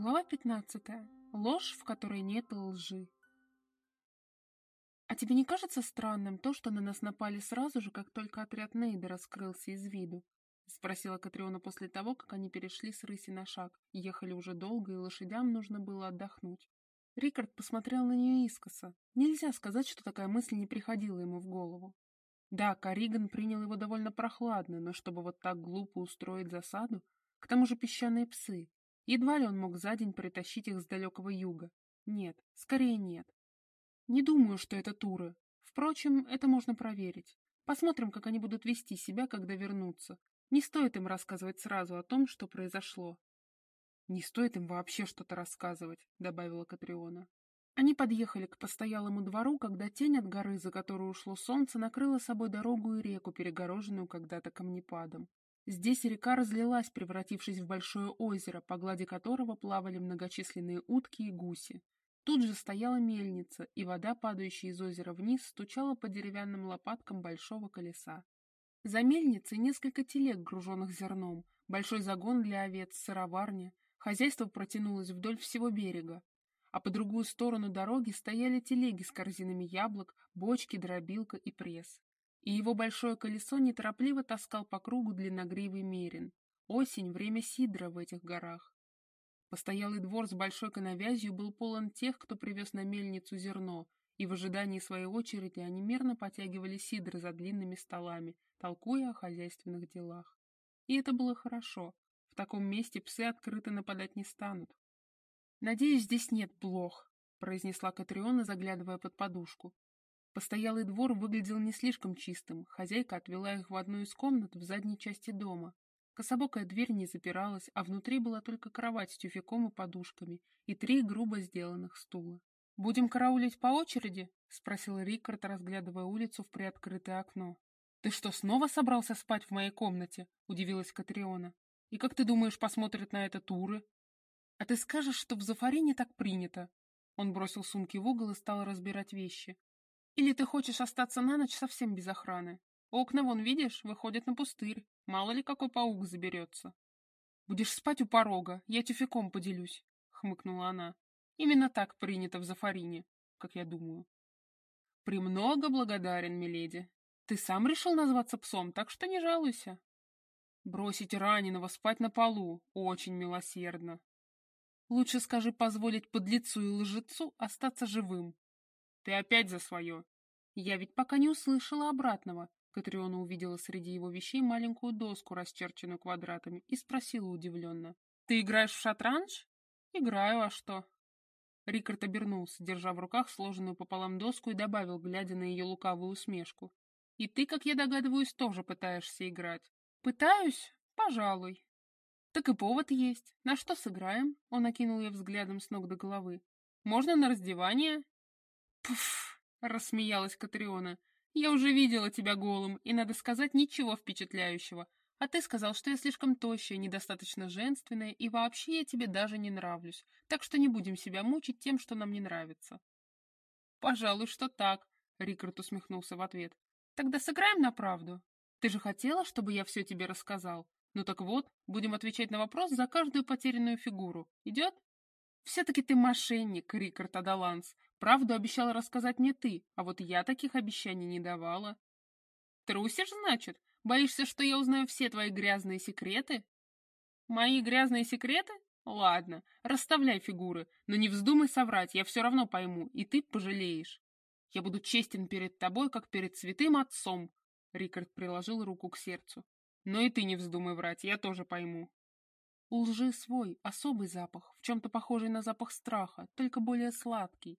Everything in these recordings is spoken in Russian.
Глава 15. Ложь, в которой нет лжи. «А тебе не кажется странным то, что на нас напали сразу же, как только отряд Нейда раскрылся из виду?» — спросила Катриона после того, как они перешли с рыси на шаг, ехали уже долго, и лошадям нужно было отдохнуть. Рикард посмотрел на нее искоса. Нельзя сказать, что такая мысль не приходила ему в голову. Да, Кариган принял его довольно прохладно, но чтобы вот так глупо устроить засаду, к тому же песчаные псы, Едва ли он мог за день притащить их с далекого юга. Нет, скорее нет. Не думаю, что это туры. Впрочем, это можно проверить. Посмотрим, как они будут вести себя, когда вернутся. Не стоит им рассказывать сразу о том, что произошло. «Не стоит им вообще что-то рассказывать», — добавила Катриона. Они подъехали к постоялому двору, когда тень от горы, за которую ушло солнце, накрыла собой дорогу и реку, перегороженную когда-то камнепадом. Здесь река разлилась, превратившись в большое озеро, по глади которого плавали многочисленные утки и гуси. Тут же стояла мельница, и вода, падающая из озера вниз, стучала по деревянным лопаткам большого колеса. За мельницей несколько телег, груженных зерном, большой загон для овец, сыроварня. Хозяйство протянулось вдоль всего берега. А по другую сторону дороги стояли телеги с корзинами яблок, бочки, дробилка и пресс и его большое колесо неторопливо таскал по кругу длинногривый мерин. Осень — время сидра в этих горах. Постоялый двор с большой коновязью был полон тех, кто привез на мельницу зерно, и в ожидании своей очереди они мерно потягивали сидр за длинными столами, толкуя о хозяйственных делах. И это было хорошо. В таком месте псы открыто нападать не станут. «Надеюсь, здесь нет блох», — произнесла Катриона, заглядывая под подушку. Постоялый двор выглядел не слишком чистым, хозяйка отвела их в одну из комнат в задней части дома. Кособокая дверь не запиралась, а внутри была только кровать с тюфяком и подушками и три грубо сделанных стула. «Будем караулить по очереди?» — спросил Рикард, разглядывая улицу в приоткрытое окно. «Ты что, снова собрался спать в моей комнате?» — удивилась Катриона. «И как ты думаешь, посмотрят на это туры?» «А ты скажешь, что в Зафарине так принято?» Он бросил сумки в угол и стал разбирать вещи. Или ты хочешь остаться на ночь совсем без охраны? Окна, вон, видишь, выходят на пустырь. Мало ли какой паук заберется. Будешь спать у порога, я тюфяком поделюсь, — хмыкнула она. Именно так принято в Зафарине, как я думаю. Премного благодарен, миледи. Ты сам решил назваться псом, так что не жалуйся. Бросить раненого спать на полу очень милосердно. Лучше скажи позволить подлецу и лжецу остаться живым, ты опять за свое. Я ведь пока не услышала обратного. Катриона увидела среди его вещей маленькую доску, расчерченную квадратами, и спросила удивленно. «Ты играешь в шатранж?» «Играю, а что?» Рикард обернулся, держа в руках сложенную пополам доску, и добавил, глядя на ее лукавую усмешку. «И ты, как я догадываюсь, тоже пытаешься играть?» «Пытаюсь? Пожалуй». «Так и повод есть. На что сыграем?» Он окинул ее взглядом с ног до головы. «Можно на раздевание «Пф!» — рассмеялась Катриона. «Я уже видела тебя голым, и, надо сказать, ничего впечатляющего. А ты сказал, что я слишком тощая, недостаточно женственная, и вообще я тебе даже не нравлюсь, так что не будем себя мучить тем, что нам не нравится». «Пожалуй, что так», — Рикард усмехнулся в ответ. «Тогда сыграем на правду. Ты же хотела, чтобы я все тебе рассказал? Ну так вот, будем отвечать на вопрос за каждую потерянную фигуру. Идет?» «Все-таки ты мошенник, Рикард Адаланс. Правду обещала рассказать мне ты, а вот я таких обещаний не давала». «Трусишь, значит? Боишься, что я узнаю все твои грязные секреты?» «Мои грязные секреты? Ладно, расставляй фигуры, но не вздумай соврать, я все равно пойму, и ты пожалеешь. Я буду честен перед тобой, как перед святым отцом», — Рикард приложил руку к сердцу. «Но и ты не вздумай врать, я тоже пойму». У лжи свой, особый запах, в чем-то похожий на запах страха, только более сладкий.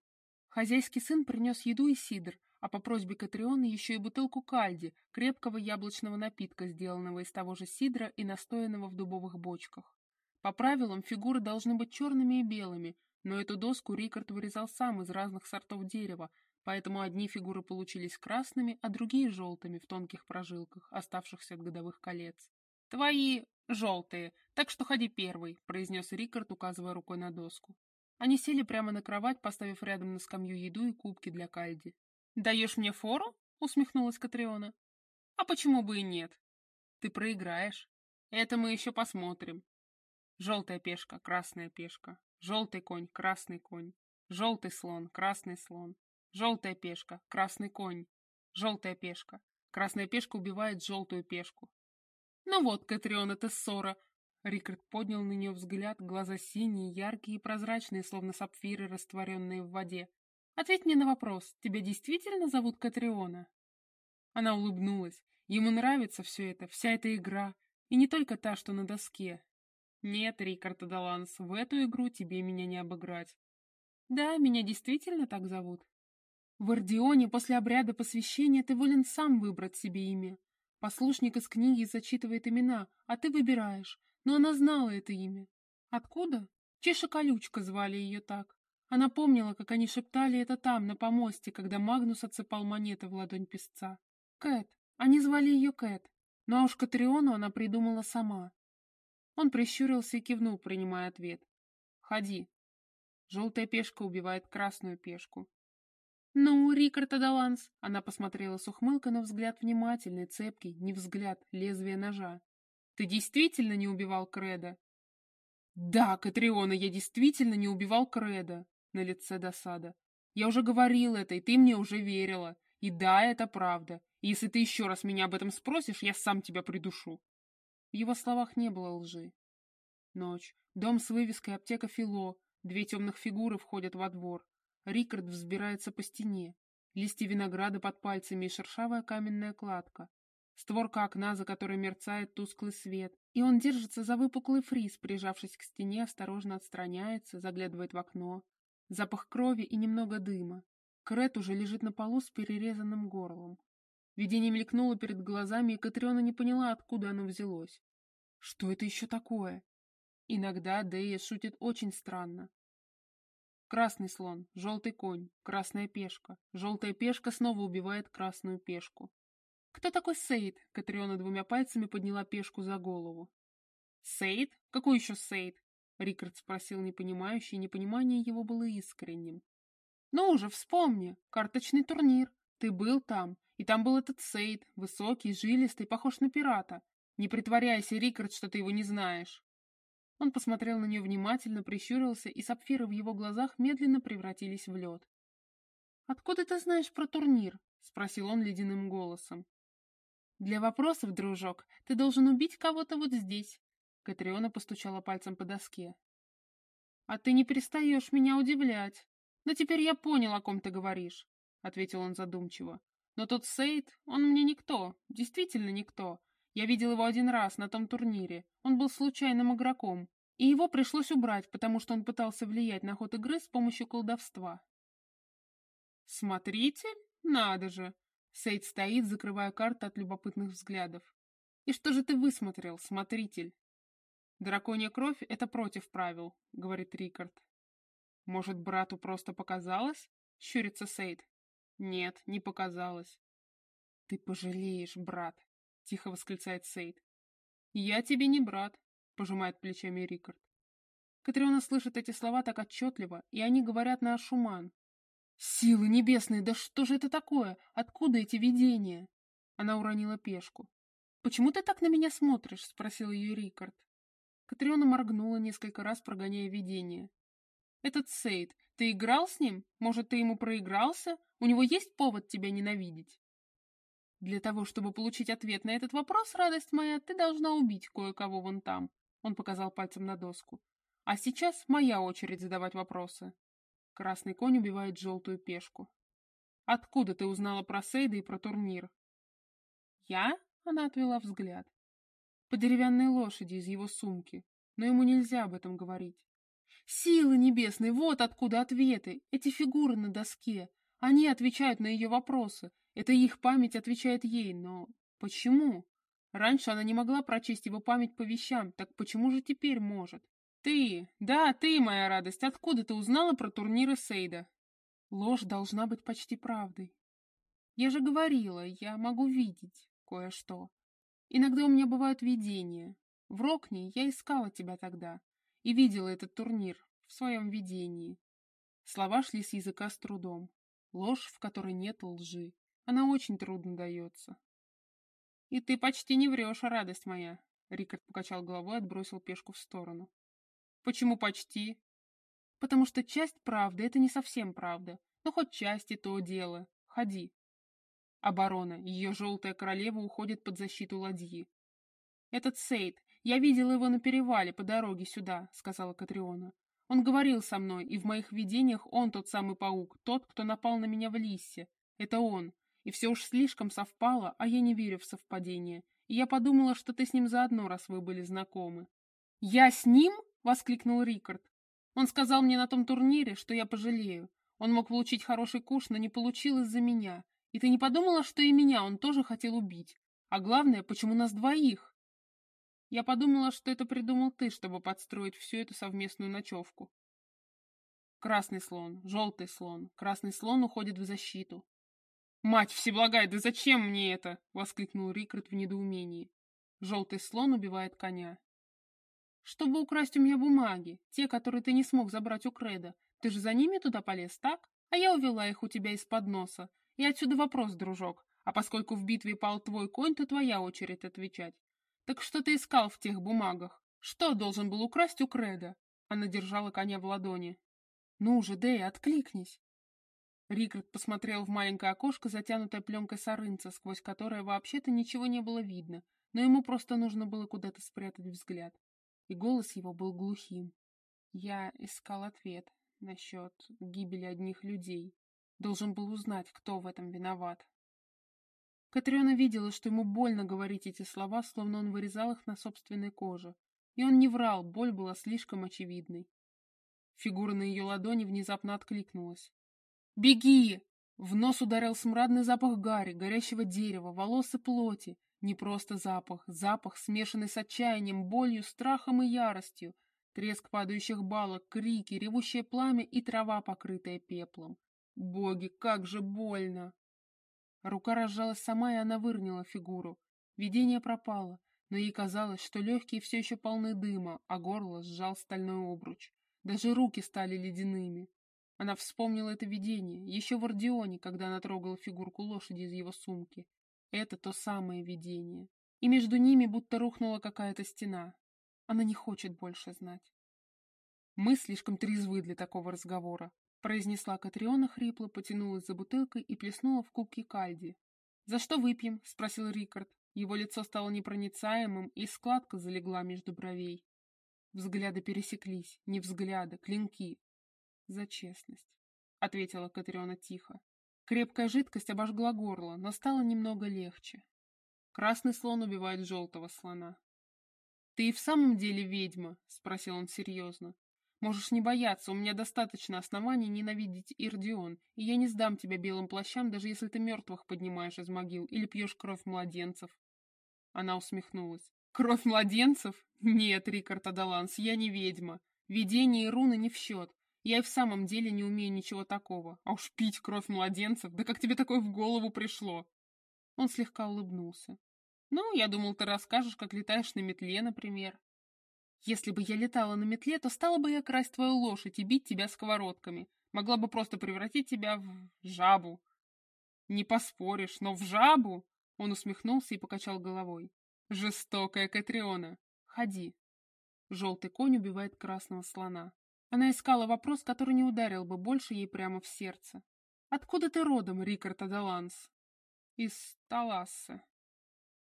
Хозяйский сын принес еду и сидр, а по просьбе Катрионы еще и бутылку кальди, крепкого яблочного напитка, сделанного из того же сидра и настоянного в дубовых бочках. По правилам, фигуры должны быть черными и белыми, но эту доску Рикард вырезал сам из разных сортов дерева, поэтому одни фигуры получились красными, а другие — желтыми в тонких прожилках, оставшихся от годовых колец. «Твои желтые, так что ходи первый», — произнес Рикард, указывая рукой на доску. Они сели прямо на кровать, поставив рядом на скамью еду и кубки для кальди. «Даешь мне фору?» — усмехнулась Катриона. «А почему бы и нет? Ты проиграешь. Это мы еще посмотрим. Желтая пешка, красная пешка. Желтый конь, красный конь. Желтый слон, красный слон. Желтая пешка, красный конь. Желтая пешка. Красная пешка убивает желтую пешку. Ну вот, Катрион, это ссора. Рикард поднял на нее взгляд, глаза синие, яркие и прозрачные, словно сапфиры, растворенные в воде. Ответь мне на вопрос, тебя действительно зовут Катриона? Она улыбнулась. Ему нравится все это, вся эта игра. И не только та, что на доске. Нет, Рикард Адаланс, в эту игру тебе меня не обыграть. Да, меня действительно так зовут. В Ордионе после обряда посвящения ты волен сам выбрать себе имя. Послушник из книги зачитывает имена, а ты выбираешь. Но она знала это имя. Откуда? Чеша Колючка звали ее так. Она помнила, как они шептали это там, на помосте, когда Магнус отсыпал монеты в ладонь песца. Кэт. Они звали ее Кэт. Ну а уж Катриону она придумала сама. Он прищурился и кивнул, принимая ответ. «Ходи». Желтая пешка убивает красную пешку. «Ну, Рикард Адаланс!» Она посмотрела с ухмылкой, но взгляд внимательный, цепкий, не взгляд, лезвие ножа. «Ты действительно не убивал Креда?» «Да, Катриона, я действительно не убивал Креда!» На лице досада. «Я уже говорил это, и ты мне уже верила. И да, это правда. И если ты еще раз меня об этом спросишь, я сам тебя придушу». В его словах не было лжи. Ночь. Дом с вывеской аптека Фило. Две темных фигуры входят во двор. Рикард взбирается по стене. Листья винограда под пальцами и шершавая каменная кладка. Створка окна, за которой мерцает тусклый свет. И он держится за выпуклый фриз, прижавшись к стене, осторожно отстраняется, заглядывает в окно. Запах крови и немного дыма. Крет уже лежит на полу с перерезанным горлом. Видение мелькнуло перед глазами, и Катриона не поняла, откуда оно взялось. Что это еще такое? Иногда Дея шутит очень странно. Красный слон, желтый конь, красная пешка. Желтая пешка снова убивает красную пешку. Кто такой Сейд? Катриона двумя пальцами подняла пешку за голову. Сейд? Какой еще Сейд? Рикард спросил непонимающе, и непонимание его было искренним. Ну уже, вспомни, карточный турнир. Ты был там, и там был этот Сейд, высокий, жилистый, похож на пирата. Не притворяйся, Рикард, что ты его не знаешь. Он посмотрел на нее внимательно, прищурился, и сапфиры в его глазах медленно превратились в лед. «Откуда ты знаешь про турнир?» — спросил он ледяным голосом. «Для вопросов, дружок, ты должен убить кого-то вот здесь». Катриона постучала пальцем по доске. «А ты не перестаешь меня удивлять. Но теперь я понял, о ком ты говоришь», — ответил он задумчиво. «Но тот Сейд, он мне никто, действительно никто. Я видел его один раз на том турнире. Он был случайным игроком. И его пришлось убрать, потому что он пытался влиять на ход игры с помощью колдовства. «Смотритель? Надо же!» Сейд стоит, закрывая карты от любопытных взглядов. «И что же ты высмотрел, смотритель?» «Драконья кровь — это против правил», — говорит Рикард. «Может, брату просто показалось?» — щурится Сейд. «Нет, не показалось». «Ты пожалеешь, брат», — тихо восклицает Сейд. «Я тебе не брат», — пожимает плечами Рикард. Катриона слышит эти слова так отчетливо, и они говорят на Ашуман. «Силы небесные, да что же это такое? Откуда эти видения?» Она уронила пешку. «Почему ты так на меня смотришь?» — спросил ее Рикард. Катриона моргнула несколько раз, прогоняя видение. «Этот Сейд, ты играл с ним? Может, ты ему проигрался? У него есть повод тебя ненавидеть?» Для того, чтобы получить ответ на этот вопрос, радость моя, ты должна убить кое-кого вон там. Он показал пальцем на доску. А сейчас моя очередь задавать вопросы. Красный конь убивает желтую пешку. Откуда ты узнала про Сейда и про турнир? Я? Она отвела взгляд. По деревянной лошади из его сумки. Но ему нельзя об этом говорить. Силы небесные, вот откуда ответы. Эти фигуры на доске. Они отвечают на ее вопросы. Это их память отвечает ей, но почему? Раньше она не могла прочесть его память по вещам, так почему же теперь может? Ты, да, ты, моя радость, откуда ты узнала про турниры Сейда? Ложь должна быть почти правдой. Я же говорила, я могу видеть кое-что. Иногда у меня бывают видения. В Рокне я искала тебя тогда и видела этот турнир в своем видении. Слова шли с языка с трудом. Ложь, в которой нет лжи. Она очень трудно дается. И ты почти не врешь, радость моя. Рикард покачал головой и отбросил пешку в сторону. Почему почти? потому что часть правды — это не совсем правда. Но хоть часть и то дело. Ходи. Оборона. Ее желтая королева уходит под защиту ладьи. «Этот Сейд. Я видела его на перевале по дороге сюда», — сказала Катриона. «Он говорил со мной, и в моих видениях он тот самый паук, тот, кто напал на меня в Лиссе. Это он. И все уж слишком совпало, а я не верю в совпадение. И я подумала, что ты с ним заодно, раз вы были знакомы». «Я с ним?» — воскликнул Рикард. «Он сказал мне на том турнире, что я пожалею. Он мог получить хороший куш, но не получил из-за меня. И ты не подумала, что и меня он тоже хотел убить? А главное, почему нас двоих?» Я подумала, что это придумал ты, чтобы подстроить всю эту совместную ночевку. Красный слон, желтый слон, красный слон уходит в защиту. «Мать всеблагая, да зачем мне это?» — воскликнул Рикард в недоумении. Желтый слон убивает коня. «Чтобы украсть у меня бумаги, те, которые ты не смог забрать у Креда. Ты же за ними туда полез, так? А я увела их у тебя из-под носа. И отсюда вопрос, дружок. А поскольку в битве пал твой конь, то твоя очередь отвечать. Так что ты искал в тех бумагах? Что должен был украсть у Креда? Она держала коня в ладони. Ну же, Дэй, откликнись. Рикард посмотрел в маленькое окошко, затянутое пленкой сарынца, сквозь которое вообще-то ничего не было видно, но ему просто нужно было куда-то спрятать взгляд. И голос его был глухим. Я искал ответ насчет гибели одних людей. Должен был узнать, кто в этом виноват. Катриона видела, что ему больно говорить эти слова, словно он вырезал их на собственной коже. И он не врал, боль была слишком очевидной. Фигура на ее ладони внезапно откликнулась. «Беги!» В нос ударил смрадный запах гари, горящего дерева, волос и плоти. Не просто запах, запах, смешанный с отчаянием, болью, страхом и яростью. Треск падающих балок, крики, ревущее пламя и трава, покрытая пеплом. Боги, как же больно! Рука разжалась сама, и она выронила фигуру. Видение пропало, но ей казалось, что легкие все еще полны дыма, а горло сжал стальной обруч. Даже руки стали ледяными. Она вспомнила это видение, еще в Ордионе, когда она трогала фигурку лошади из его сумки. Это то самое видение. И между ними будто рухнула какая-то стена. Она не хочет больше знать. Мы слишком трезвы для такого разговора произнесла Катриона хрипло, потянулась за бутылкой и плеснула в кубки кальди. «За что выпьем?» — спросил Рикард. Его лицо стало непроницаемым, и складка залегла между бровей. Взгляды пересеклись, не взгляды, клинки. «За честность», — ответила Катриона тихо. Крепкая жидкость обожгла горло, но стало немного легче. Красный слон убивает желтого слона. «Ты и в самом деле ведьма?» — спросил он серьезно. Можешь не бояться, у меня достаточно оснований ненавидеть Ирдион, и я не сдам тебя белым плащам, даже если ты мертвых поднимаешь из могил или пьешь кровь младенцев. Она усмехнулась. Кровь младенцев? Нет, Рикард Адаланс, я не ведьма. Видение и руны не в счет. Я и в самом деле не умею ничего такого. А уж пить кровь младенцев, да как тебе такое в голову пришло? Он слегка улыбнулся. Ну, я думал, ты расскажешь, как летаешь на метле, например. Если бы я летала на метле, то стала бы я красть твою лошадь и бить тебя сковородками. Могла бы просто превратить тебя в жабу. Не поспоришь, но в жабу? Он усмехнулся и покачал головой. Жестокая Катриона. Ходи. Желтый конь убивает красного слона. Она искала вопрос, который не ударил бы больше ей прямо в сердце. «Откуда ты родом, Рикард Адаланс?» «Из Таласса».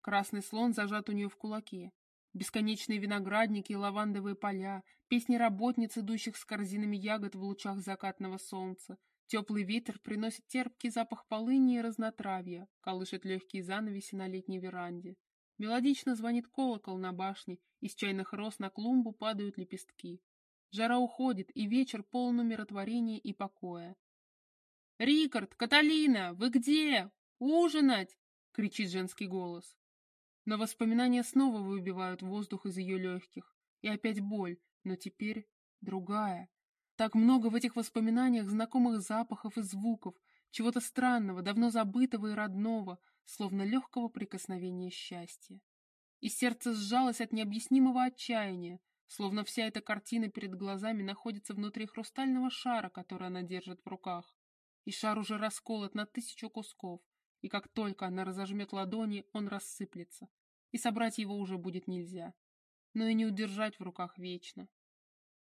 Красный слон зажат у нее в кулаке. Бесконечные виноградники и лавандовые поля, песни работниц, идущих с корзинами ягод в лучах закатного солнца. Теплый ветер приносит терпкий запах полыни и разнотравья, колышет легкие занавеси на летней веранде. Мелодично звонит колокол на башне, из чайных роз на клумбу падают лепестки. Жара уходит, и вечер полон умиротворения и покоя. «Рикард! Каталина! Вы где? Ужинать!» — кричит женский голос. Но воспоминания снова выбивают воздух из ее легких. И опять боль, но теперь другая. Так много в этих воспоминаниях знакомых запахов и звуков, чего-то странного, давно забытого и родного, словно легкого прикосновения счастья. И сердце сжалось от необъяснимого отчаяния, словно вся эта картина перед глазами находится внутри хрустального шара, который она держит в руках. И шар уже расколот на тысячу кусков, и как только она разожмет ладони, он рассыплется, и собрать его уже будет нельзя, но и не удержать в руках вечно.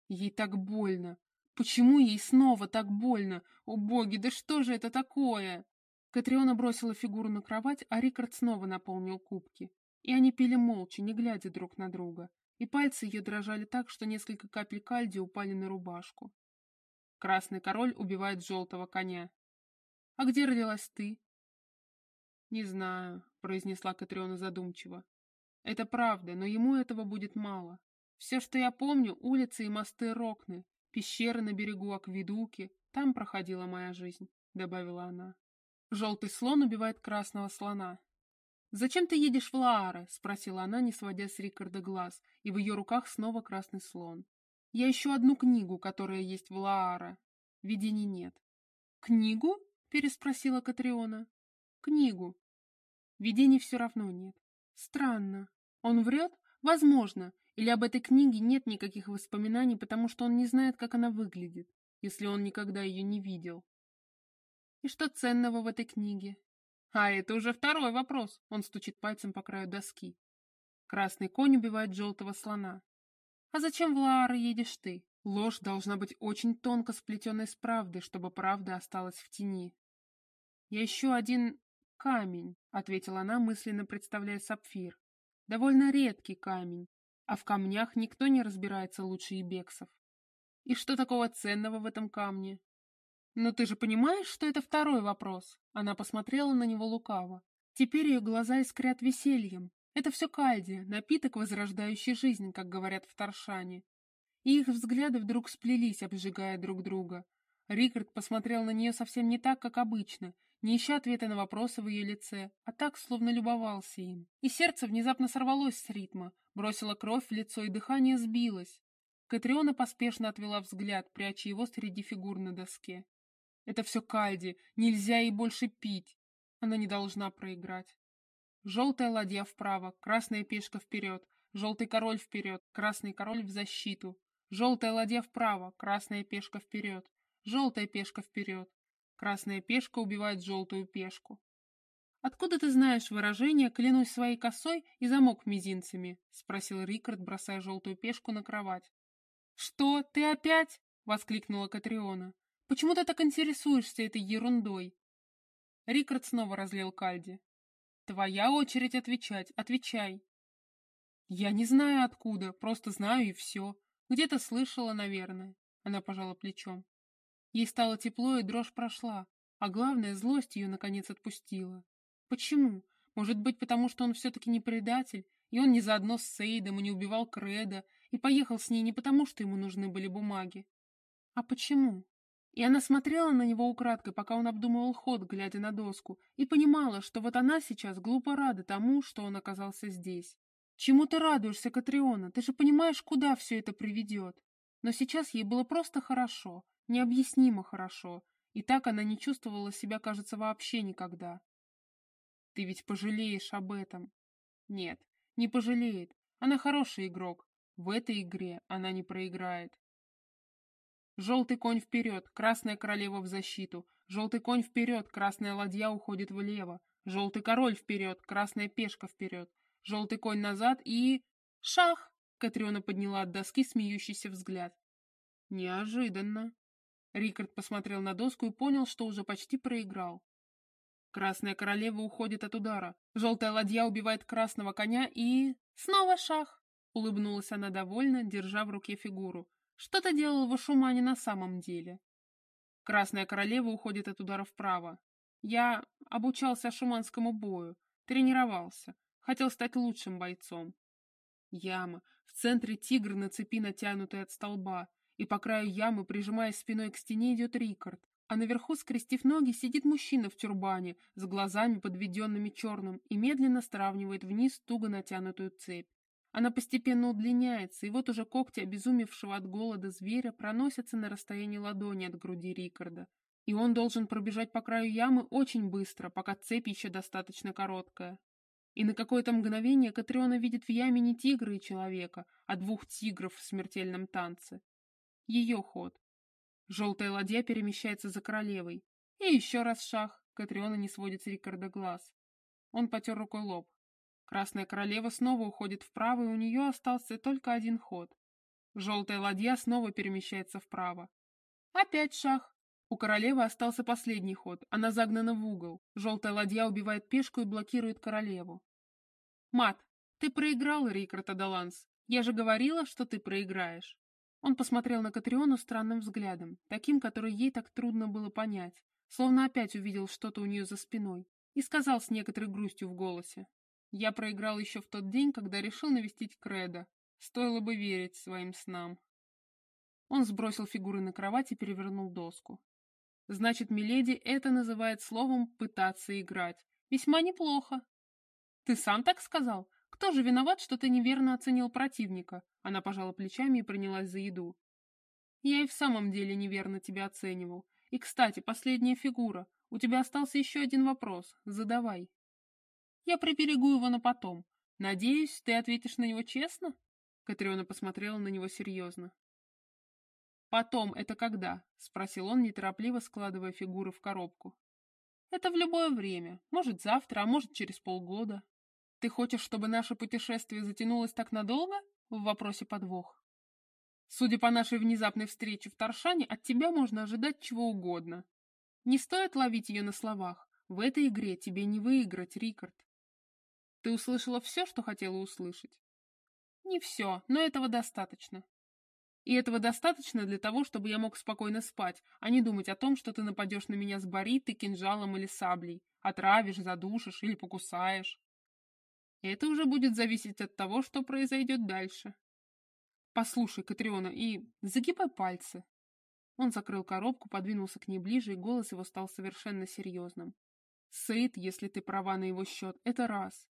Ей так больно, Почему ей снова так больно? О боги, да что же это такое? Катриона бросила фигуру на кровать, а Рикард снова наполнил кубки. И они пили молча, не глядя друг на друга. И пальцы ее дрожали так, что несколько капель кальди упали на рубашку. Красный король убивает желтого коня. «А где родилась ты?» «Не знаю», — произнесла Катриона задумчиво. «Это правда, но ему этого будет мало. Все, что я помню, улицы и мосты Рокны, пещеры на берегу Акведуки, там проходила моя жизнь», — добавила она. «Желтый слон убивает красного слона». «Зачем ты едешь в Лааре?» — спросила она, не сводя с Рикарда глаз, и в ее руках снова красный слон. «Я ищу одну книгу, которая есть в Лааре. Видений нет». «Книгу?» — переспросила Катриона. «Книгу. Видений все равно нет. Странно. Он врет? Возможно. Или об этой книге нет никаких воспоминаний, потому что он не знает, как она выглядит, если он никогда ее не видел. И что ценного в этой книге? А это уже второй вопрос. Он стучит пальцем по краю доски. Красный конь убивает желтого слона. А зачем в Лаара едешь ты? Ложь должна быть очень тонко сплетенной с правдой, чтобы правда осталась в тени. Я ищу один камень, ответила она, мысленно представляя сапфир. Довольно редкий камень, а в камнях никто не разбирается лучше ибексов. И что такого ценного в этом камне? Но ты же понимаешь, что это второй вопрос? Она посмотрела на него лукаво. Теперь ее глаза искрят весельем. Это все кальдия, напиток, возрождающий жизнь, как говорят в Таршане. И их взгляды вдруг сплелись, обжигая друг друга. Рикард посмотрел на нее совсем не так, как обычно, не ища ответа на вопросы в ее лице, а так, словно любовался им. И сердце внезапно сорвалось с ритма, бросило кровь в лицо, и дыхание сбилось. Катриона поспешно отвела взгляд, пряча его среди фигур на доске. Это все Кальди, нельзя ей больше пить. Она не должна проиграть. Желтая ладья вправо, красная пешка вперед, желтый король вперед, красный король в защиту. Желтая ладья вправо, красная пешка вперед, желтая пешка вперед. Красная пешка убивает желтую пешку. «Откуда ты знаешь выражение «клянусь своей косой» и замок мизинцами?» — спросил Рикард, бросая желтую пешку на кровать. «Что, ты опять?» — воскликнула Катриона. Почему ты так интересуешься этой ерундой?» Рикард снова разлил кальди. «Твоя очередь отвечать. Отвечай». «Я не знаю откуда, просто знаю и все. Где-то слышала, наверное». Она пожала плечом. Ей стало тепло, и дрожь прошла, а главное, злость ее наконец отпустила. Почему? Может быть, потому что он все-таки не предатель, и он не заодно с Сейдом и не убивал Креда, и поехал с ней не потому, что ему нужны были бумаги. А почему? И она смотрела на него украдкой, пока он обдумывал ход, глядя на доску, и понимала, что вот она сейчас глупо рада тому, что он оказался здесь. «Чему ты радуешься, Катриона? Ты же понимаешь, куда все это приведет?» Но сейчас ей было просто хорошо, необъяснимо хорошо, и так она не чувствовала себя, кажется, вообще никогда. «Ты ведь пожалеешь об этом?» «Нет, не пожалеет. Она хороший игрок. В этой игре она не проиграет. Желтый конь вперед, красная королева в защиту. Желтый конь вперед, красная ладья уходит влево. Желтый король вперед, красная пешка вперед. Желтый конь назад и... Шах! Катриона подняла от доски смеющийся взгляд. Неожиданно. Рикард посмотрел на доску и понял, что уже почти проиграл. Красная королева уходит от удара. Желтая ладья убивает красного коня и... Снова шах! Улыбнулась она довольно, держа в руке фигуру. Что ты делал в Ашумане на самом деле? Красная королева уходит от удара вправо. Я обучался ашуманскому бою, тренировался, хотел стать лучшим бойцом. Яма. В центре тигр на цепи, натянутой от столба, и по краю ямы, прижимаясь спиной к стене, идет Рикард, а наверху, скрестив ноги, сидит мужчина в тюрбане, с глазами подведенными черным, и медленно стравнивает вниз туго натянутую цепь. Она постепенно удлиняется, и вот уже когти обезумевшего от голода зверя проносятся на расстоянии ладони от груди Рикарда. И он должен пробежать по краю ямы очень быстро, пока цепь еще достаточно короткая. И на какое-то мгновение Катриона видит в яме не тигра и человека, а двух тигров в смертельном танце. Ее ход. Желтая ладья перемещается за королевой. И еще раз шах. Катриона не сводит с Рикарда глаз. Он потер рукой лоб. Красная королева снова уходит вправо, и у нее остался только один ход. Желтая ладья снова перемещается вправо. Опять шах. У королевы остался последний ход, она загнана в угол. Желтая ладья убивает пешку и блокирует королеву. Мат, ты проиграл, Рикард Адаланс. Я же говорила, что ты проиграешь. Он посмотрел на Катриону странным взглядом, таким, который ей так трудно было понять, словно опять увидел что-то у нее за спиной, и сказал с некоторой грустью в голосе. «Я проиграл еще в тот день, когда решил навестить Кредо. Стоило бы верить своим снам». Он сбросил фигуры на кровать и перевернул доску. «Значит, Миледи это называет словом «пытаться играть». Весьма неплохо». «Ты сам так сказал? Кто же виноват, что ты неверно оценил противника?» Она пожала плечами и принялась за еду. «Я и в самом деле неверно тебя оценивал. И, кстати, последняя фигура. У тебя остался еще один вопрос. Задавай. Я приберегу его на потом. Надеюсь, ты ответишь на него честно? Катриона посмотрела на него серьезно. «Потом это когда?» — спросил он, неторопливо складывая фигуры в коробку. «Это в любое время. Может, завтра, а может, через полгода. Ты хочешь, чтобы наше путешествие затянулось так надолго?» В вопросе подвох. Судя по нашей внезапной встрече в Таршане, от тебя можно ожидать чего угодно. Не стоит ловить ее на словах. В этой игре тебе не выиграть, Рикард. Ты услышала все, что хотела услышать? Не все, но этого достаточно. И этого достаточно для того, чтобы я мог спокойно спать, а не думать о том, что ты нападешь на меня с баритой, кинжалом или саблей, отравишь, задушишь или покусаешь. Это уже будет зависеть от того, что произойдет дальше. Послушай, Катриона, и загибай пальцы. Он закрыл коробку, подвинулся к ней ближе, и голос его стал совершенно серьезным. Сыт, если ты права на его счет, это раз.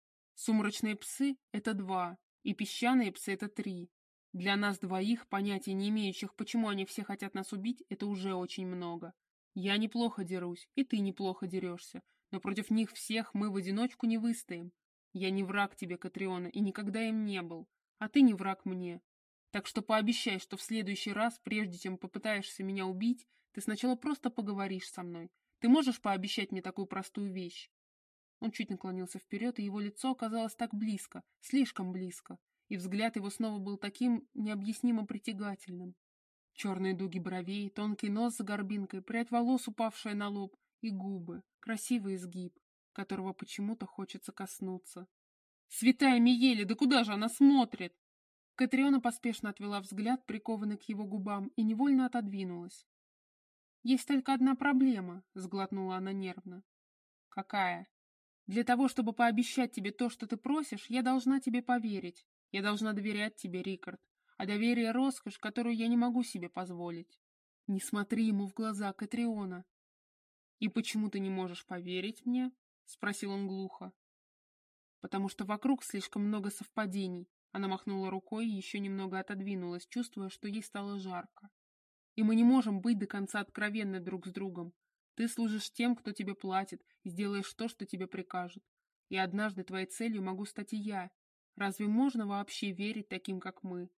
Сумрачные псы — это два. И песчаные псы — это три. Для нас двоих, понятия не имеющих, почему они все хотят нас убить, это уже очень много. Я неплохо дерусь, и ты неплохо дерешься, но против них всех мы в одиночку не выстоим. Я не враг тебе, Катриона, и никогда им не был, а ты не враг мне. Так что пообещай, что в следующий раз, прежде чем попытаешься меня убить, ты сначала просто поговоришь со мной. Ты можешь пообещать мне такую простую вещь?» Он чуть наклонился вперед, и его лицо оказалось так близко, слишком близко, и взгляд его снова был таким необъяснимо притягательным. Черные дуги бровей, тонкий нос за горбинкой, прядь волос, упавшая на лоб, и губы, красивый изгиб, которого почему-то хочется коснуться. «Святая Миели, да куда же она смотрит?» Катриона поспешно отвела взгляд, прикованный к его губам, и невольно отодвинулась. «Есть только одна проблема», — сглотнула она нервно. «Какая?» «Для того, чтобы пообещать тебе то, что ты просишь, я должна тебе поверить. Я должна доверять тебе, Рикард. А доверие — роскошь, которую я не могу себе позволить. Не смотри ему в глаза, Катриона». «И почему ты не можешь поверить мне?» — спросил он глухо. «Потому что вокруг слишком много совпадений, она махнула рукой и еще немного отодвинулась, чувствуя, что ей стало жарко. «И мы не можем быть до конца откровенны друг с другом. Ты служишь тем, кто тебе платит, и сделаешь то, что тебе прикажут. И однажды твоей целью могу стать и я. Разве можно вообще верить таким, как мы?»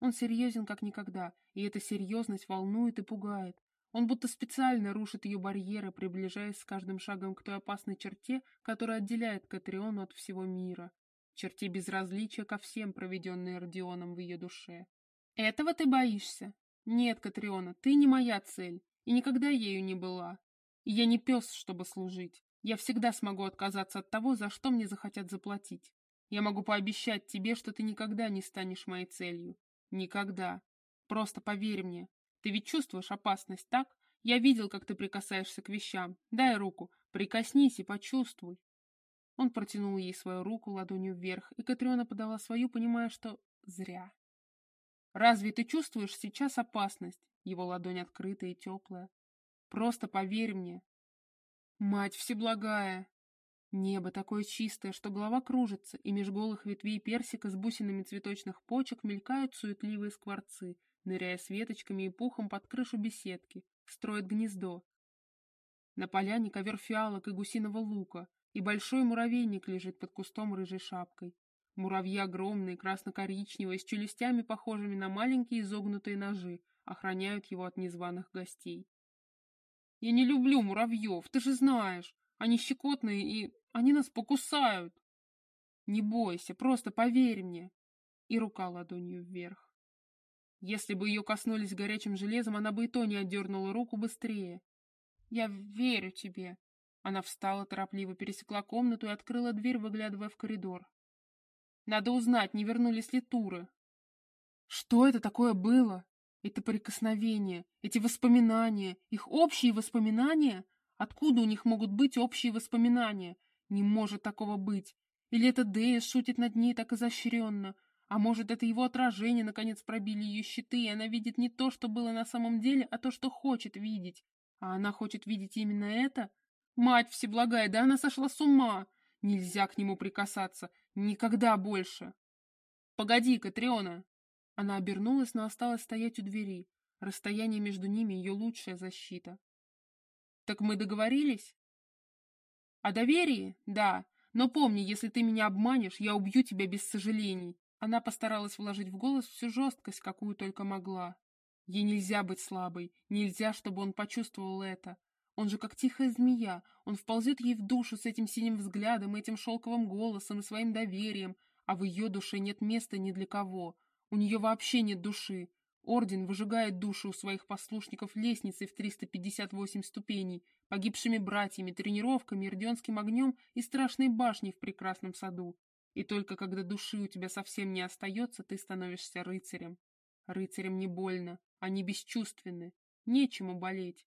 Он серьезен, как никогда, и эта серьезность волнует и пугает. Он будто специально рушит ее барьеры, приближаясь с каждым шагом к той опасной черте, которая отделяет Катриону от всего мира черте безразличия ко всем, проведенной Родионом в ее душе. «Этого ты боишься? Нет, Катриона, ты не моя цель, и никогда ею не была. И я не пес, чтобы служить. Я всегда смогу отказаться от того, за что мне захотят заплатить. Я могу пообещать тебе, что ты никогда не станешь моей целью. Никогда. Просто поверь мне. Ты ведь чувствуешь опасность, так? Я видел, как ты прикасаешься к вещам. Дай руку, прикоснись и почувствуй. Он протянул ей свою руку ладонью вверх, и Катриона подала свою, понимая, что зря. «Разве ты чувствуешь сейчас опасность?» Его ладонь открытая и теплая. «Просто поверь мне». «Мать всеблагая!» Небо такое чистое, что голова кружится, и меж голых ветвей персика с бусинами цветочных почек мелькают суетливые скворцы, ныряя с веточками и пухом под крышу беседки, строят гнездо. На поляне ковер фиалок и гусиного лука, и большой муравейник лежит под кустом рыжей шапкой. Муравьи огромные, красно-коричневые, с челюстями, похожими на маленькие изогнутые ножи, охраняют его от незваных гостей. «Я не люблю муравьев, ты же знаешь. Они щекотные, и они нас покусают. Не бойся, просто поверь мне». И рука ладонью вверх. Если бы ее коснулись горячим железом, она бы и то не отдернула руку быстрее. «Я верю тебе». Она встала, торопливо пересекла комнату и открыла дверь, выглядывая в коридор. «Надо узнать, не вернулись ли туры». Что это такое было? Это прикосновение, эти воспоминания, их общие воспоминания? Откуда у них могут быть общие воспоминания? Не может такого быть. Или это Дея шутит над ней так изощренно? А может, это его отражение наконец пробили ее щиты, и она видит не то, что было на самом деле, а то, что хочет видеть. А она хочет видеть именно это? Мать всеблагая, да она сошла с ума! Нельзя к нему прикасаться. Никогда больше. Погоди, Катриона. Она обернулась, но осталась стоять у двери. Расстояние между ними — ее лучшая защита. Так мы договорились? О доверии? Да. Но помни, если ты меня обманешь, я убью тебя без сожалений. Она постаралась вложить в голос всю жесткость, какую только могла. Ей нельзя быть слабой, нельзя, чтобы он почувствовал это. Он же как тихая змея, он вползет ей в душу с этим синим взглядом, этим шелковым голосом и своим доверием, а в ее душе нет места ни для кого. У нее вообще нет души. Орден выжигает душу у своих послушников лестницей в 358 ступеней, погибшими братьями, тренировками, ирденским огнем и страшной башней в прекрасном саду. И только когда души у тебя совсем не остается, ты становишься рыцарем. Рыцарям не больно, они бесчувственны, нечему болеть.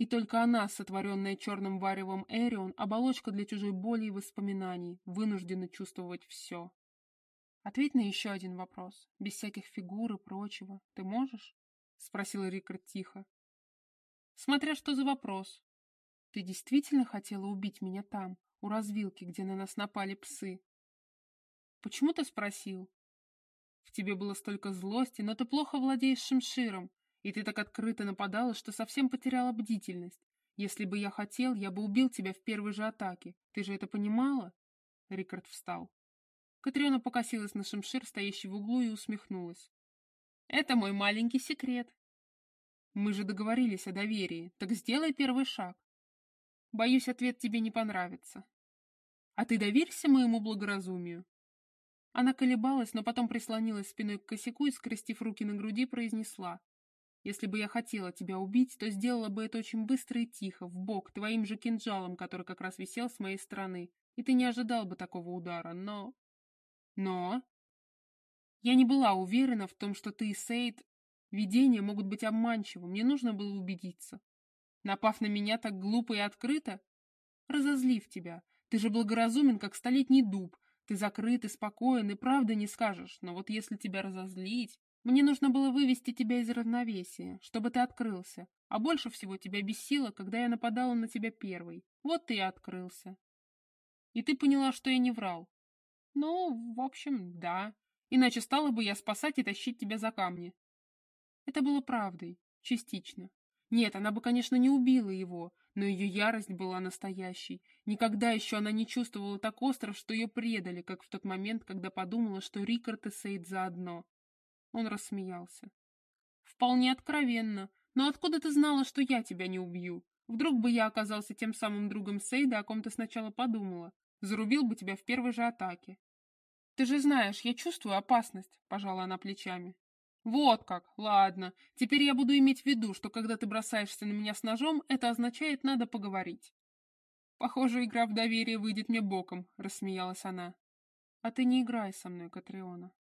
И только она, сотворенная черным варевом Эрион, оболочка для чужой боли и воспоминаний, вынуждена чувствовать все. Ответь на еще один вопрос, без всяких фигур и прочего. Ты можешь? Спросил Рикард тихо. Смотря что за вопрос. Ты действительно хотела убить меня там, у развилки, где на нас напали псы? Почему ты спросил? В тебе было столько злости, но ты плохо владеешь шимширом, и ты так открыто нападала, что совсем потеряла бдительность. Если бы я хотел, я бы убил тебя в первой же атаке. Ты же это понимала?» Рикард встал. Катриона покосилась на шимшир, стоящий в углу, и усмехнулась. «Это мой маленький секрет. Мы же договорились о доверии, так сделай первый шаг. Боюсь, ответ тебе не понравится. А ты доверься моему благоразумию. Она колебалась, но потом прислонилась спиной к косяку и, скрестив руки на груди, произнесла. «Если бы я хотела тебя убить, то сделала бы это очень быстро и тихо, в бок, твоим же кинжалом, который как раз висел с моей стороны, и ты не ожидал бы такого удара, но...» «Но...» «Я не была уверена в том, что ты и Сейд... Видения могут быть обманчивы, мне нужно было убедиться. Напав на меня так глупо и открыто, разозлив тебя, ты же благоразумен, как столетний дуб, ты закрыт и спокоен, и правда не скажешь, но вот если тебя разозлить... Мне нужно было вывести тебя из равновесия, чтобы ты открылся, а больше всего тебя бесило, когда я нападала на тебя первой. Вот ты и открылся. И ты поняла, что я не врал. Ну, в общем, да. Иначе стала бы я спасать и тащить тебя за камни. Это было правдой, частично. Нет, она бы, конечно, не убила его, но ее ярость была настоящей. Никогда еще она не чувствовала так остро, что ее предали, как в тот момент, когда подумала, что Рикард и Сейд заодно. Он рассмеялся. «Вполне откровенно. Но откуда ты знала, что я тебя не убью? Вдруг бы я оказался тем самым другом Сейда, о ком ты сначала подумала. Зарубил бы тебя в первой же атаке». «Ты же знаешь, я чувствую опасность», — пожала она плечами. «Вот как, ладно. Теперь я буду иметь в виду, что когда ты бросаешься на меня с ножом, это означает, надо поговорить». «Похоже, игра в доверие выйдет мне боком», — рассмеялась она. «А ты не играй со мной, Катриона».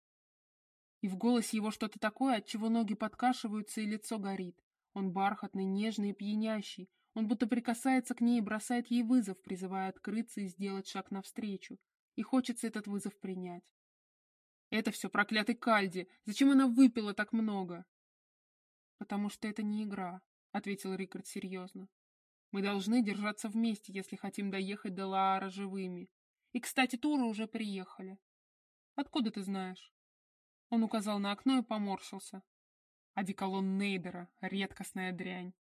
И в голосе его что-то такое, от чего ноги подкашиваются и лицо горит. Он бархатный, нежный и пьянящий. Он будто прикасается к ней и бросает ей вызов, призывая открыться и сделать шаг навстречу. И хочется этот вызов принять. Это все проклятый Кальди. Зачем она выпила так много? Потому что это не игра, ответил Рикард серьезно. Мы должны держаться вместе, если хотим доехать до Лаара живыми. И, кстати, Туры уже приехали. Откуда ты знаешь? Он указал на окно и поморщился. Одеколон Нейдера, редкостная дрянь.